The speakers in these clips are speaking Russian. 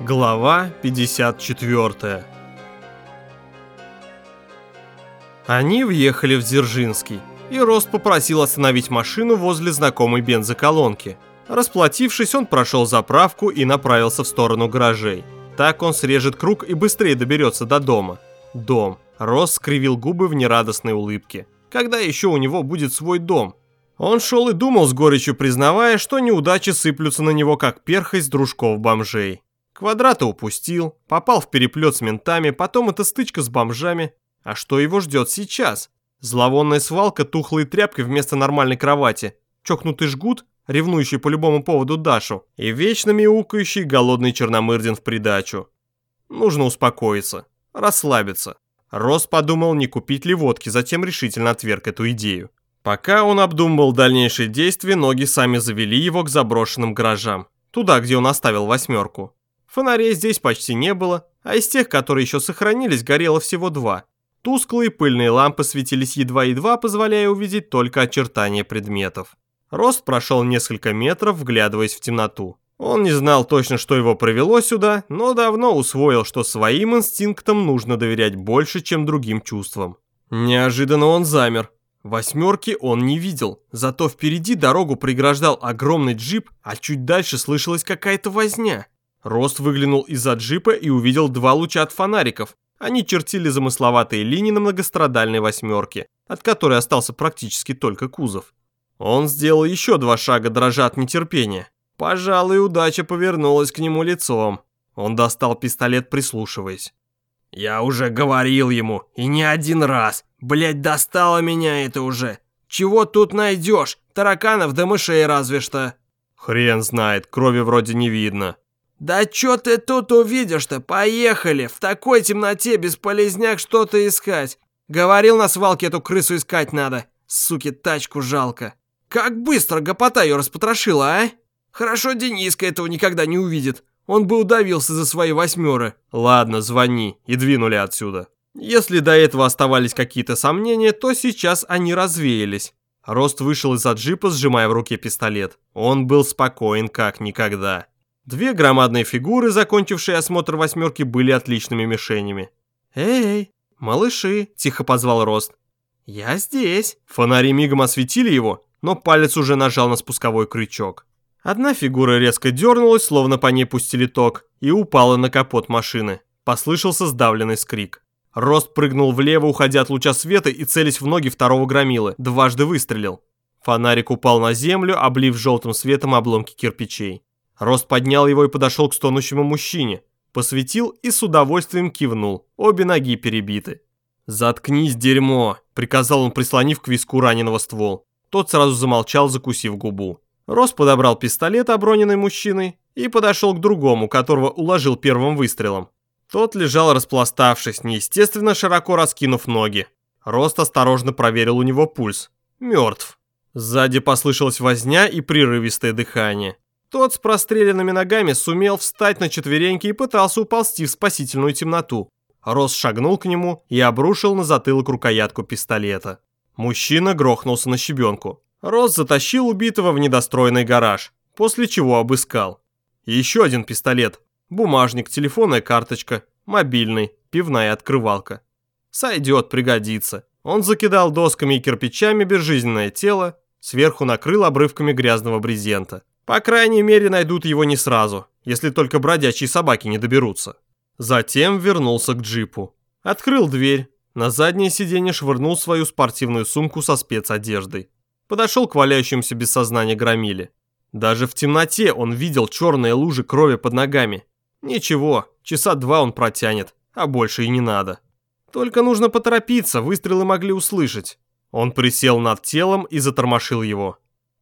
Глава 54 Они въехали в Дзержинский, и Рост попросил остановить машину возле знакомой бензоколонки. Расплатившись, он прошел заправку и направился в сторону гаражей. Так он срежет круг и быстрее доберется до дома. Дом. Рост скривил губы в нерадостной улыбке. Когда еще у него будет свой дом? Он шел и думал с горечью, признавая, что неудачи сыплются на него, как перха из дружков-бомжей. Квадрата упустил, попал в переплет с ментами, потом эта стычка с бомжами. А что его ждет сейчас? Зловонная свалка тухлой тряпкой вместо нормальной кровати, чокнутый жгут, ревнующий по любому поводу Дашу, и вечно мяукающий голодный черномырдин в придачу. Нужно успокоиться, расслабиться. Рос подумал, не купить ли водки, затем решительно отверг эту идею. Пока он обдумывал дальнейшие действия, ноги сами завели его к заброшенным гаражам, туда, где он оставил восьмерку. Фонарей здесь почти не было, а из тех, которые еще сохранились, горело всего два. Тусклые пыльные лампы светились едва-едва, позволяя увидеть только очертания предметов. Рост прошел несколько метров, вглядываясь в темноту. Он не знал точно, что его привело сюда, но давно усвоил, что своим инстинктам нужно доверять больше, чем другим чувствам. Неожиданно он замер. Восьмерки он не видел, зато впереди дорогу преграждал огромный джип, а чуть дальше слышалась какая-то возня. Рост выглянул из-за джипа и увидел два луча от фонариков. Они чертили замысловатые линии на многострадальной восьмерке, от которой остался практически только кузов. Он сделал еще два шага, дрожа от нетерпения. Пожалуй, удача повернулась к нему лицом. Он достал пистолет, прислушиваясь. «Я уже говорил ему, и не один раз. Блять, достало меня это уже. Чего тут найдешь? Тараканов да мышей разве что». «Хрен знает, крови вроде не видно». «Да чё ты тут увидишь-то? Поехали! В такой темноте бесполезняк что-то искать. Говорил на свалке эту крысу искать надо. Суки, тачку жалко. Как быстро гопота её распотрошила, а? Хорошо Дениска этого никогда не увидит. Он бы удавился за свои восьмеры. Ладно, звони и двинули отсюда. Если до этого оставались какие-то сомнения, то сейчас они развеялись. Рост вышел из-за джипа, сжимая в руке пистолет. Он был спокоен как никогда. Две громадные фигуры, закончившие осмотр восьмерки, были отличными мишенями. «Эй, малыши!» – тихо позвал Рост. «Я здесь!» Фонари мигом осветили его, но палец уже нажал на спусковой крючок. Одна фигура резко дернулась, словно по ней пустили ток, и упала на капот машины. Послышался сдавленный скрик. Рост прыгнул влево, уходя от луча света и целясь в ноги второго громилы, дважды выстрелил. Фонарик упал на землю, облив желтым светом обломки кирпичей. Рост поднял его и подошел к стонущему мужчине. Посветил и с удовольствием кивнул. Обе ноги перебиты. «Заткнись, дерьмо!» – приказал он, прислонив к виску раненого ствол. Тот сразу замолчал, закусив губу. Рост подобрал пистолет, оброненный мужчиной, и подошел к другому, которого уложил первым выстрелом. Тот лежал распластавшись, неестественно широко раскинув ноги. Рост осторожно проверил у него пульс. Мертв. Сзади послышалась возня и прерывистое дыхание. Тот с простреленными ногами сумел встать на четвереньки и пытался уползти в спасительную темноту. Рос шагнул к нему и обрушил на затылок рукоятку пистолета. Мужчина грохнулся на щебенку. Рос затащил убитого в недостроенный гараж, после чего обыскал. еще один пистолет. Бумажник, телефонная карточка, мобильный, пивная открывалка. Сойдет, пригодится. Он закидал досками и кирпичами безжизненное тело, сверху накрыл обрывками грязного брезента. По крайней мере, найдут его не сразу, если только бродячие собаки не доберутся. Затем вернулся к джипу. Открыл дверь, на заднее сиденье швырнул свою спортивную сумку со спецодеждой. Подошел к валяющимся без сознания громиле. Даже в темноте он видел черные лужи крови под ногами. Ничего, часа два он протянет, а больше и не надо. Только нужно поторопиться, выстрелы могли услышать. Он присел над телом и затормошил его.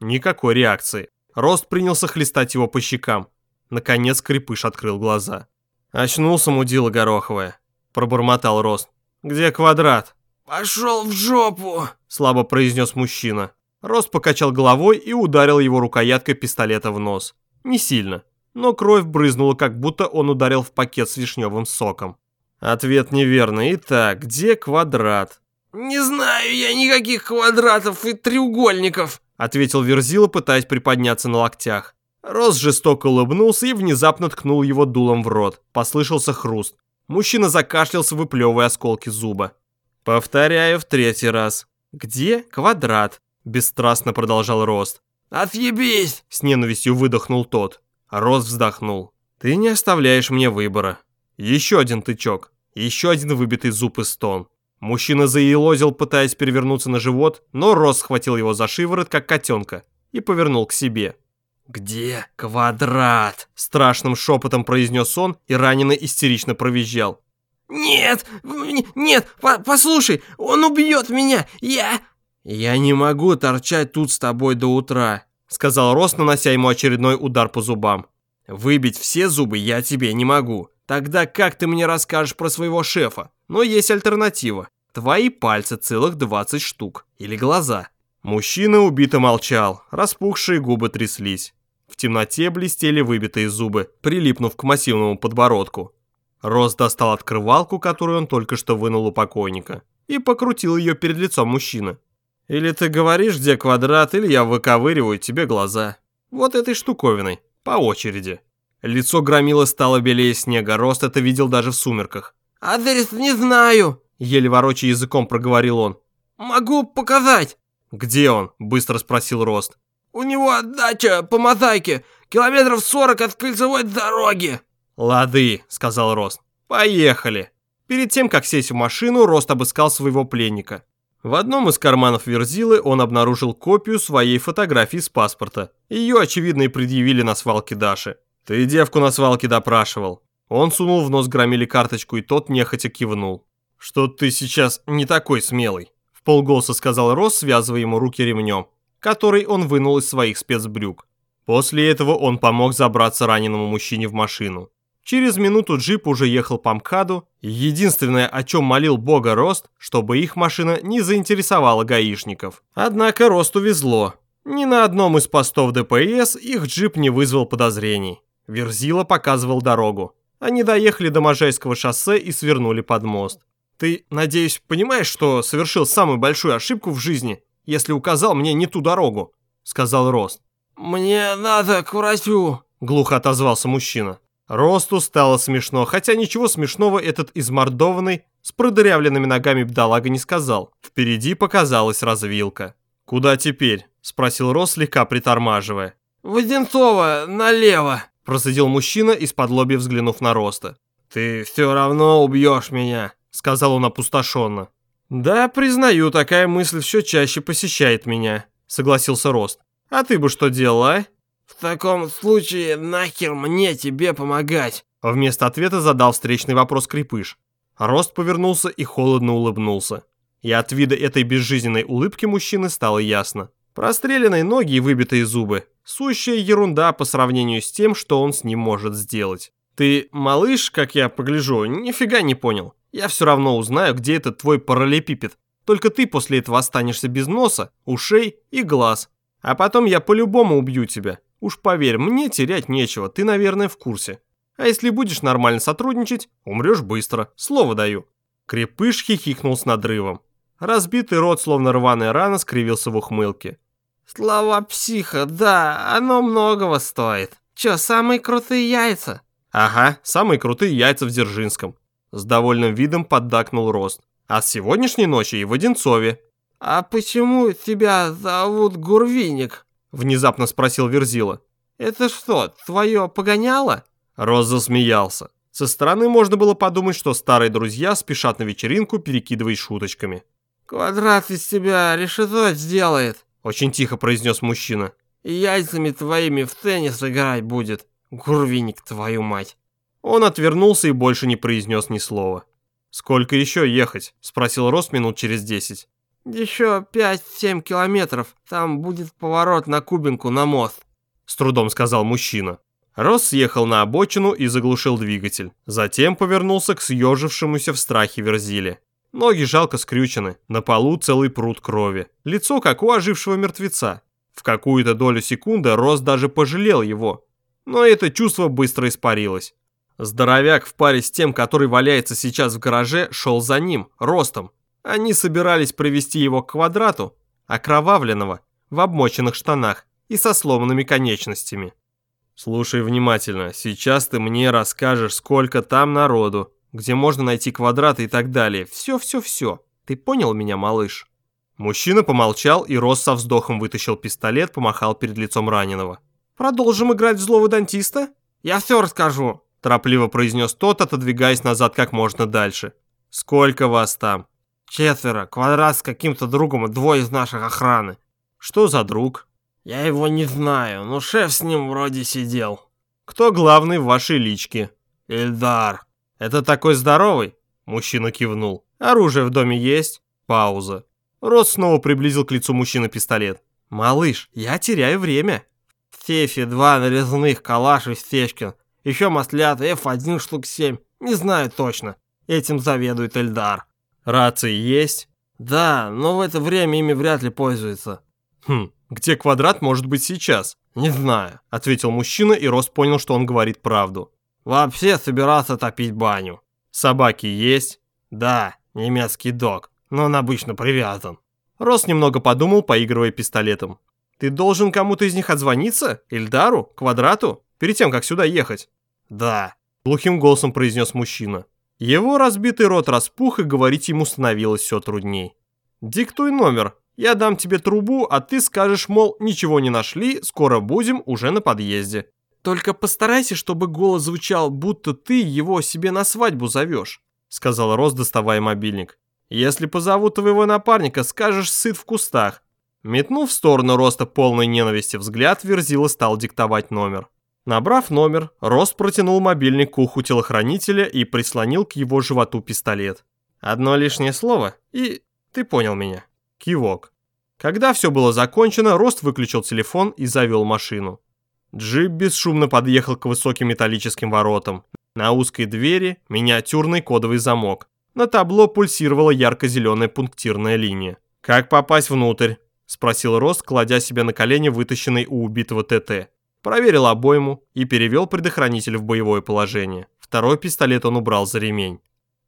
Никакой реакции. Рост принялся хлестать его по щекам. Наконец крепыш открыл глаза. «Очнулся мудила Гороховая», – пробормотал Рост. «Где квадрат?» «Пошел в жопу!» – слабо произнес мужчина. Рост покачал головой и ударил его рукояткой пистолета в нос. Не сильно, но кровь брызнула, как будто он ударил в пакет с вишневым соком. Ответ неверный. Итак, где квадрат? «Не знаю я никаких квадратов и треугольников», ответил Верзила, пытаясь приподняться на локтях. Рос жестоко улыбнулся и внезапно ткнул его дулом в рот. Послышался хруст. Мужчина закашлялся, выплевывая осколки зуба. «Повторяю в третий раз. Где квадрат?» Бесстрастно продолжал Рост. «Отъебись!» С ненавистью выдохнул тот. Рост вздохнул. «Ты не оставляешь мне выбора. Еще один тычок. Еще один выбитый зуб и стон. Мужчина заелозил, пытаясь перевернуться на живот, но Рос схватил его за шиворот, как котенка, и повернул к себе. «Где квадрат?» Страшным шепотом произнес он, и раненый истерично провизжал. «Нет, нет, по послушай, он убьет меня, я...» «Я не могу торчать тут с тобой до утра», сказал Рос, нанося ему очередной удар по зубам. «Выбить все зубы я тебе не могу. Тогда как ты мне расскажешь про своего шефа? Но есть альтернатива. Твои пальцы целых 20 штук. Или глаза». Мужчина убито молчал, распухшие губы тряслись. В темноте блестели выбитые зубы, прилипнув к массивному подбородку. Рос достал открывалку, которую он только что вынул у покойника, и покрутил ее перед лицом мужчины. «Или ты говоришь, где квадрат, или я выковыриваю тебе глаза. Вот этой штуковиной, по очереди». Лицо громила стало белее снега, Рост это видел даже в сумерках. «Адрес не знаю», — еле ворочая языком проговорил он. «Могу показать». «Где он?» – быстро спросил Рост. «У него дача по мозаике, километров сорок от кольцевой дороги». «Лады», – сказал Рост. «Поехали». Перед тем, как сесть в машину, Рост обыскал своего пленника. В одном из карманов Верзилы он обнаружил копию своей фотографии с паспорта. Ее, очевидно, и предъявили на свалке Даши. «Ты девку на свалке допрашивал». Он сунул в нос громили карточку, и тот нехотя кивнул. «Что ты сейчас не такой смелый?» полголоса сказал Росс, связывая ему руки ремнем, который он вынул из своих спецбрюк. После этого он помог забраться раненому мужчине в машину. Через минуту джип уже ехал по МКАДу, единственное, о чем молил бога Рост, чтобы их машина не заинтересовала гаишников. Однако Росту везло. Ни на одном из постов ДПС их джип не вызвал подозрений. Верзила показывал дорогу. Они доехали до Можайского шоссе и свернули под мост. Ты, надеюсь, понимаешь, что совершил самую большую ошибку в жизни, если указал мне не ту дорогу?» — сказал Рост. «Мне надо к врачу», — глухо отозвался мужчина. Росту стало смешно, хотя ничего смешного этот измордованный, с продырявленными ногами бедолага не сказал. Впереди показалась развилка. «Куда теперь?» – спросил Рост, слегка притормаживая. «Воденцова, налево!» – процедил мужчина, из-под лоби взглянув на Роста. «Ты все равно убьешь меня!» сказал он опустошенно. «Да, признаю, такая мысль все чаще посещает меня», — согласился Рост. «А ты бы что делал, а?» «В таком случае нахер мне тебе помогать?» Вместо ответа задал встречный вопрос Крепыш. Рост повернулся и холодно улыбнулся. И от вида этой безжизненной улыбки мужчины стало ясно. Простреленные ноги и выбитые зубы. Сущая ерунда по сравнению с тем, что он с ним может сделать. Ты, малыш, как я погляжу, нифига не понял. Я все равно узнаю, где этот твой параллелепипед. Только ты после этого останешься без носа, ушей и глаз. А потом я по-любому убью тебя. Уж поверь, мне терять нечего, ты, наверное, в курсе. А если будешь нормально сотрудничать, умрешь быстро, слово даю». Крепыш хихикнул с надрывом. Разбитый рот, словно рваная рана, скривился в ухмылке. «Слова психа, да, оно многого стоит. Че, самые крутые яйца?» «Ага, самые крутые яйца в Дзержинском. С довольным видом поддакнул Рост. А с сегодняшней ночи и в Одинцове. «А почему тебя зовут Гурвиник?» Внезапно спросил Верзила. «Это что, твое погоняло?» Рост засмеялся. Со стороны можно было подумать, что старые друзья спешат на вечеринку, перекидываясь шуточками. «Квадрат из тебя решето сделает», — очень тихо произнес мужчина. «И яйцами твоими в теннис играть будет. Гурвиник, твою мать». Он отвернулся и больше не произнес ни слова. «Сколько еще ехать?» – спросил Рост минут через десять. «Еще пять-семь километров. Там будет поворот на Кубинку на мост», – с трудом сказал мужчина. Рос съехал на обочину и заглушил двигатель. Затем повернулся к съежившемуся в страхе Верзиле. Ноги жалко скрючены, на полу целый пруд крови. Лицо как у ожившего мертвеца. В какую-то долю секунды Рос даже пожалел его. Но это чувство быстро испарилось. Здоровяк в паре с тем, который валяется сейчас в гараже, шел за ним, ростом. Они собирались провести его к квадрату, окровавленного, в обмоченных штанах и со сломанными конечностями. Слушай внимательно, сейчас ты мне расскажешь, сколько там народу, где можно найти квадраты и так далее. Все-все-все. Ты понял меня, малыш? Мужчина помолчал, и Рос со вздохом вытащил пистолет, помахал перед лицом раненого. «Продолжим играть в злого дантиста?» «Я все расскажу», – торопливо произнес тот, отодвигаясь назад как можно дальше. «Сколько вас там?» «Четверо. Квадрат с каким-то другом и двое из наших охраны». «Что за друг?» «Я его не знаю, но шеф с ним вроде сидел». «Кто главный в вашей личке?» «Эльдар». «Это такой здоровый?» Мужчина кивнул. «Оружие в доме есть?» Пауза. Рос снова приблизил к лицу мужчины пистолет. «Малыш, я теряю время». «В сейфе два нарезных, калаш и стечкин. Еще маслята, F1 штук 7. Не знаю точно. Этим заведует Эльдар». «Рации есть?» «Да, но в это время ими вряд ли пользуются». «Хм, где квадрат может быть сейчас?» «Не знаю», — ответил мужчина, и Рос понял, что он говорит правду. «Вообще собирался топить баню». «Собаки есть?» «Да, немецкий дог, но он обычно привязан». Рос немного подумал, поигрывая пистолетом. «Ты должен кому-то из них отзвониться? Эльдару? Квадрату? Перед тем, как сюда ехать?» «Да», — глухим голосом произнес мужчина. Его разбитый рот распух, и говорить ему становилось все трудней. «Диктуй номер. Я дам тебе трубу, а ты скажешь, мол, ничего не нашли, скоро будем уже на подъезде. Только постарайся, чтобы голос звучал, будто ты его себе на свадьбу зовешь», — сказал Рос, доставая мобильник. «Если позовут твоего напарника, скажешь сыт в кустах». Метнув в сторону Роста полной ненависти взгляд, Верзила стал диктовать номер. Набрав номер, Рост протянул мобильник к уху телохранителя и прислонил к его животу пистолет. Одно лишнее слово, и ты понял меня. Кивок. Когда все было закончено, Рост выключил телефон и завел машину. Джип бесшумно подъехал к высоким металлическим воротам. На узкой двери миниатюрный кодовый замок. На табло пульсировала ярко-зеленая пунктирная линия. «Как попасть внутрь?» – спросил Рост, кладя себя на колени вытащенный у убитого ТТ проверил обойму и перевел предохранитель в боевое положение. Второй пистолет он убрал за ремень.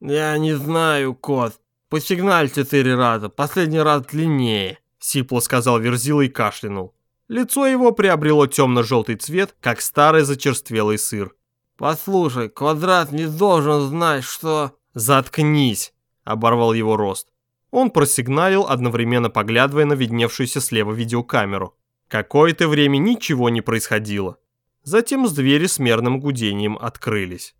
«Я не знаю, кот. Посигналь четыре раза, последний раз длиннее», — сипло сказал Верзила и кашлянул. Лицо его приобрело темно-желтый цвет, как старый зачерствелый сыр. «Послушай, Квадрат не должен знать, что...» «Заткнись!» — оборвал его рост. Он просигналил, одновременно поглядывая на видневшуюся слева видеокамеру. Какое-то время ничего не происходило. Затем двери с мерным гудением открылись.